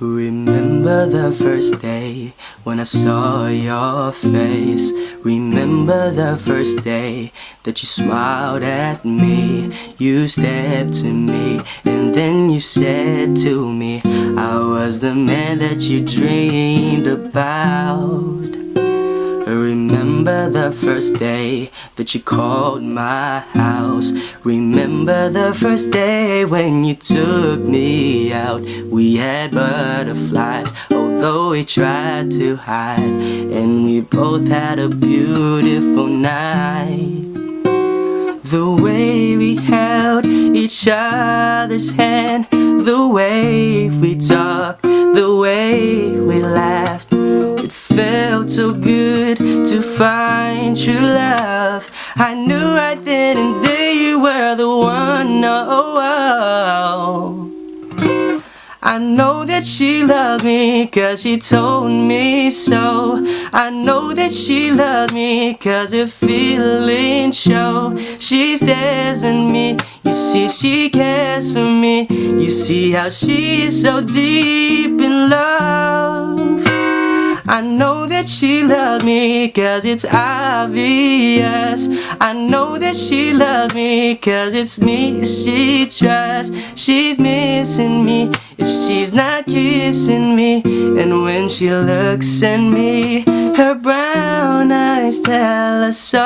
Remember the first day when I saw your face. Remember the first day that you smiled at me. You stepped to me and then you said to me, I was the man that you dreamed about. Remember the first day that you called my house. Remember the first day when you took me out. We had butterflies, although we tried to hide. And we both had a beautiful night. The way each other's hand, the way we talked, the way we laughed. It felt so good to find true love. I knew right then and there you were the one. Oh, oh. I know that she loved me cause she told me so. I know that she loved me cause her feelings show. She stares me, you see, she cares for me. You see how she is so deep in love. I know that she loves me cause it's obvious. I know that she loves me cause it's me she trusts. She's missing me if she's not kissing me. And when she looks at me, her brown eyes tell us so.